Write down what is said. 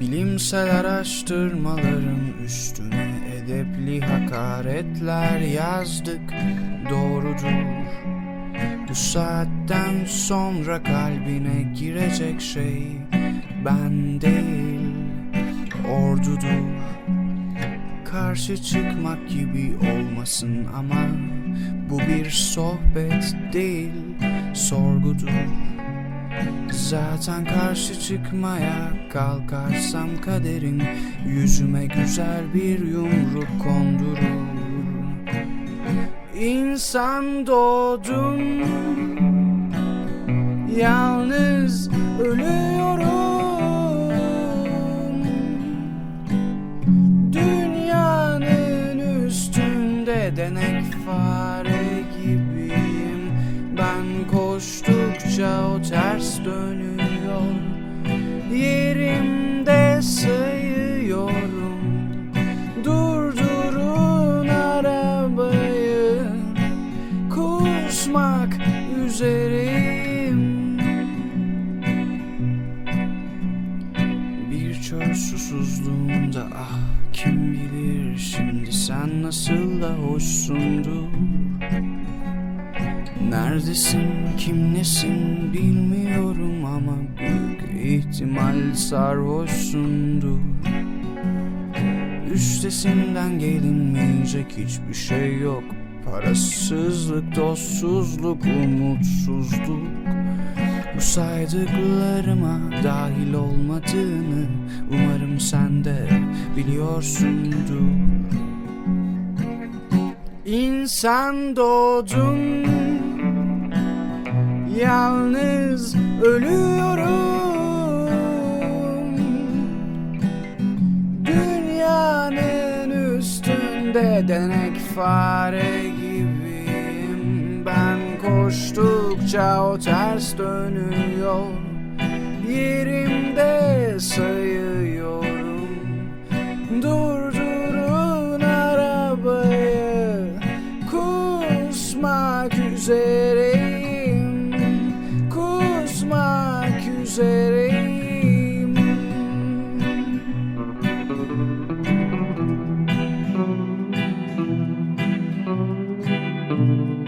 Bilimsel araştırmaların üstüne edepli hakaretler yazdık. Doğrudur. Bu saatten sonra kalbine girecek şey ben değil ordudur Karşı çıkmak gibi olmasın ama bu bir sohbet değil sorgudur. Zaten karşı çıkmaya kalkarsam kaderin Yüzüme güzel bir yumruk kondurur. İnsan doğdum Yalnız ölüyorum denek fare gibiyim. Ben koştukça o ters dönüyor. Yerimde sayıyorum. Durdurun arabayı. Kusmak üzereyim Bir çöl susuzluğunda ah kim bilir Şimdi sen nasıl da hoşsundur? Neredesin, kim nesin bilmiyorum ama büyük ihtimal sarhoşsundur. Üstesinden gelinmeyecek hiçbir şey yok. Parasızlık, dostsuzluk, umutsuzluk Bu saydıklarıma dahil olmadığını Umarım sen de biliyorsundur. İnsan doğdum Yalnız ölüyorum. Dünyanın üstünde denek fare gibiyim. Ben Baktıkça o ters dönüyor. Yerimde sayıyorum. Durdurun arabayı. Kusmak üzereyim. Kusmak üzereyim. Müzik